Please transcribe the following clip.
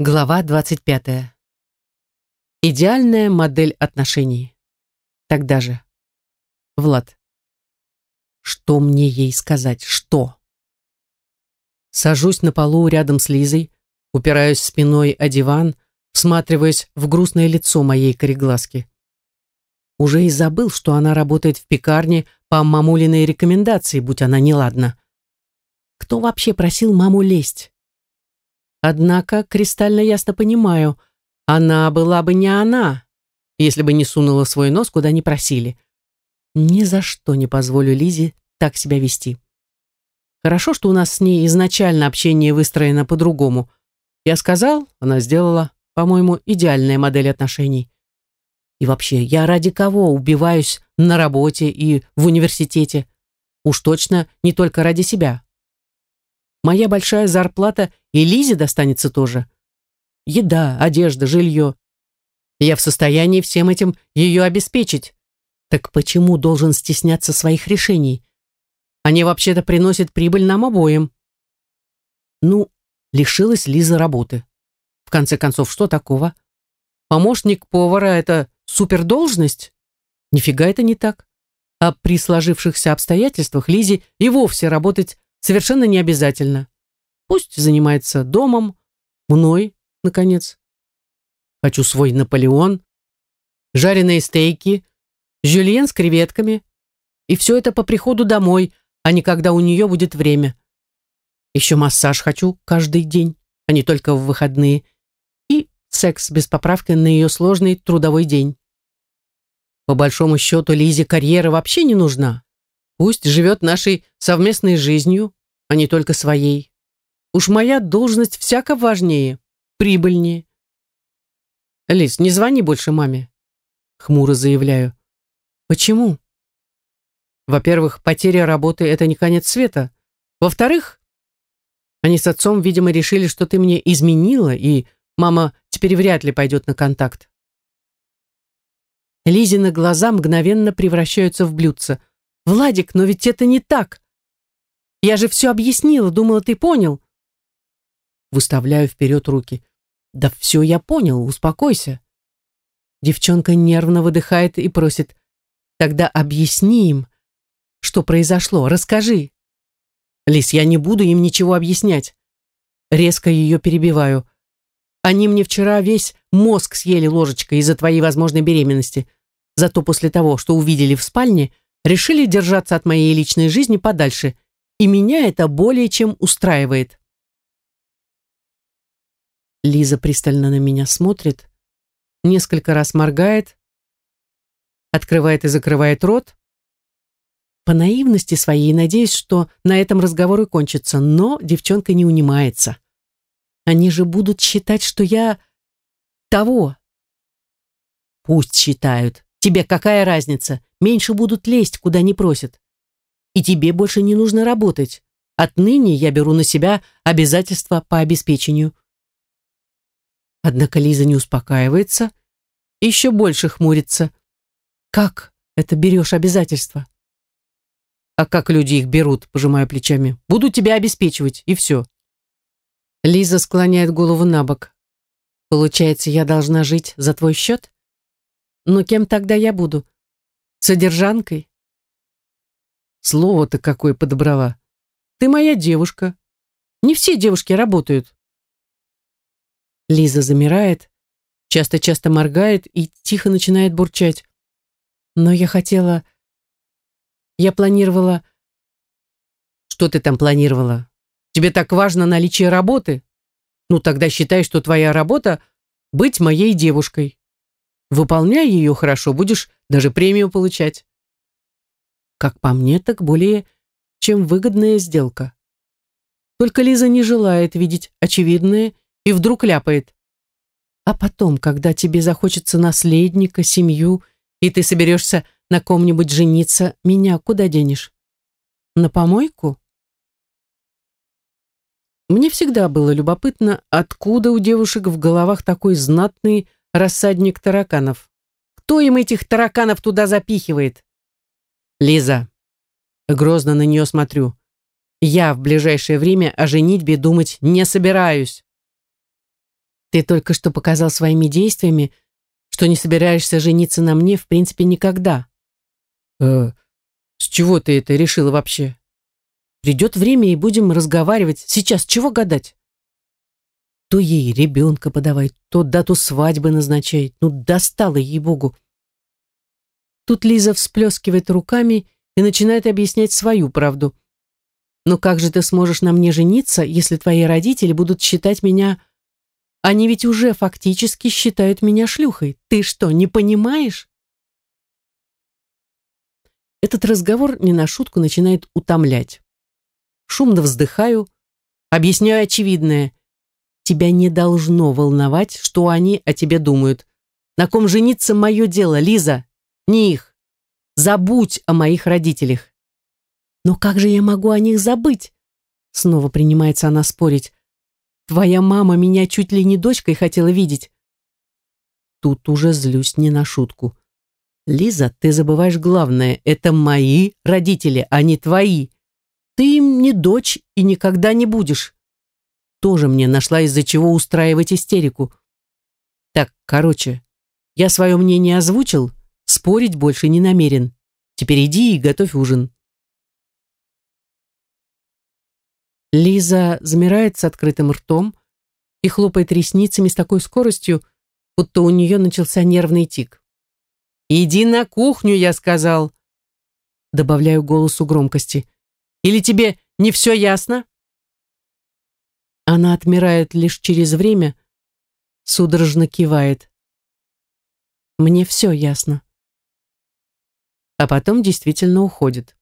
Глава 25. Идеальная модель отношений. Тогда же. Влад. Что мне ей сказать? Что? Сажусь на полу рядом с Лизой, упираюсь спиной о диван, всматриваясь в грустное лицо моей кореглазки. Уже и забыл, что она работает в пекарне по мамулиной рекомендации, будь она неладна. Кто вообще просил маму лезть? Однако кристально ясно понимаю, она была бы не она, если бы не сунула свой нос, куда не просили. Ни за что не позволю Лизе так себя вести. Хорошо, что у нас с ней изначально общение выстроено по-другому. Я сказал, она сделала, по-моему, идеальная модель отношений. И вообще, я ради кого убиваюсь на работе и в университете? Уж точно не только ради себя. Моя большая зарплата и Лизе достанется тоже. Еда, одежда, жилье. Я в состоянии всем этим ее обеспечить. Так почему должен стесняться своих решений? Они вообще-то приносят прибыль нам обоим. Ну, лишилась Лиза работы. В конце концов, что такого? Помощник повара — это супердолжность? Нифига это не так. А при сложившихся обстоятельствах Лизе и вовсе работать совершенно не обязательно. Пусть занимается домом, мной, наконец. Хочу свой Наполеон, жареные стейки, жюльен с креветками. И все это по приходу домой, а не когда у нее будет время. Еще массаж хочу каждый день, а не только в выходные. И секс без поправки на ее сложный трудовой день. По большому счету Лизе карьера вообще не нужна. Пусть живет нашей совместной жизнью, а не только своей. Уж моя должность всяко важнее, прибыльнее. Лис, не звони больше маме. Хмуро заявляю. Почему? Во-первых, потеря работы — это не конец света. Во-вторых, они с отцом, видимо, решили, что ты мне изменила, и мама теперь вряд ли пойдет на контакт. Лизины глаза мгновенно превращаются в блюдце. «Владик, но ведь это не так. Я же все объяснила, думала, ты понял». Выставляю вперед руки. «Да все я понял, успокойся». Девчонка нервно выдыхает и просит. «Тогда объясни им, что произошло, расскажи». «Лис, я не буду им ничего объяснять». Резко ее перебиваю. «Они мне вчера весь мозг съели ложечкой из-за твоей возможной беременности. Зато после того, что увидели в спальне, решили держаться от моей личной жизни подальше, и меня это более чем устраивает. Лиза пристально на меня смотрит, несколько раз моргает, открывает и закрывает рот. По наивности своей надеюсь, что на этом разговор и кончится, но девчонка не унимается. Они же будут считать, что я того. Пусть считают. Тебе какая разница? Меньше будут лезть, куда не просят. И тебе больше не нужно работать. Отныне я беру на себя обязательства по обеспечению. Однако Лиза не успокаивается, еще больше хмурится. Как это берешь обязательства? А как люди их берут, пожимая плечами? Буду тебя обеспечивать, и все. Лиза склоняет голову на бок. Получается, я должна жить за твой счет? Но кем тогда я буду? Содержанкой? Слово-то какое подобрала. Ты моя девушка. Не все девушки работают. Лиза замирает, часто-часто моргает и тихо начинает бурчать. Но я хотела... Я планировала... Что ты там планировала? Тебе так важно наличие работы? Ну, тогда считай, что твоя работа — быть моей девушкой. Выполняй ее хорошо, будешь даже премию получать. Как по мне, так более чем выгодная сделка. Только Лиза не желает видеть очевидное и вдруг ляпает. А потом, когда тебе захочется наследника, семью, и ты соберешься на ком-нибудь жениться, меня куда денешь? На помойку? Мне всегда было любопытно, откуда у девушек в головах такой знатный рассадник тараканов. Кто им этих тараканов туда запихивает? Лиза. Грозно на нее смотрю. Я в ближайшее время о женитьбе думать не собираюсь. Ты только что показал своими действиями, что не собираешься жениться на мне в принципе никогда. Э, с чего ты это решила вообще? Придет время и будем разговаривать. Сейчас чего гадать? То ей ребенка подавай, то дату свадьбы назначай. Ну, достала ей-богу. Тут Лиза всплескивает руками и начинает объяснять свою правду. «Но как же ты сможешь на мне жениться, если твои родители будут считать меня... Они ведь уже фактически считают меня шлюхой. Ты что, не понимаешь?» Этот разговор не на шутку начинает утомлять. Шумно вздыхаю, объясняю очевидное. Тебя не должно волновать, что они о тебе думают. На ком жениться мое дело, Лиза, не их. Забудь о моих родителях. Но как же я могу о них забыть? Снова принимается она спорить. Твоя мама меня чуть ли не дочкой хотела видеть. Тут уже злюсь не на шутку. Лиза, ты забываешь главное. Это мои родители, а не твои. Ты им не дочь и никогда не будешь. Тоже мне нашла из-за чего устраивать истерику. Так, короче, я свое мнение озвучил, спорить больше не намерен. Теперь иди и готовь ужин. Лиза замирает с открытым ртом и хлопает ресницами с такой скоростью, будто у нее начался нервный тик. «Иди на кухню», — я сказал. Добавляю голосу громкости. Или тебе не все ясно?» Она отмирает лишь через время, судорожно кивает. «Мне все ясно». А потом действительно уходит.